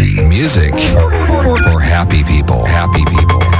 music for happy people. Happy people.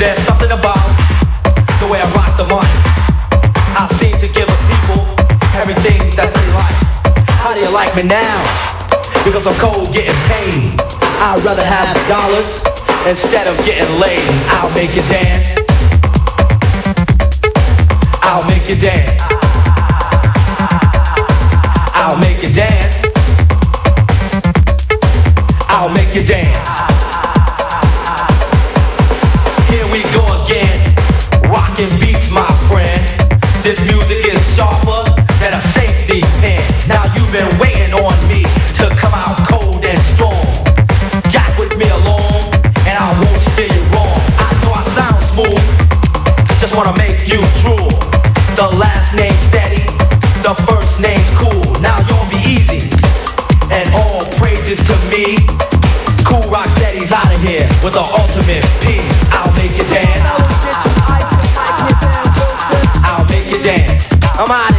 There's something about the way I rock the. I seem to give people everything that they like. How do you like me now? Because I'm cold getting paid. I'd rather have dollars instead of getting laid. I'll make you dance. I'll make you dance. I'll make you dance. I'll make you dance. wanna make you drool. The last name steady, the first name cool. Now you'll be easy, and all praises to me. Kool Rock Steady's out of here with the ultimate P. I'll make you dance. I'll make you dance. I'm.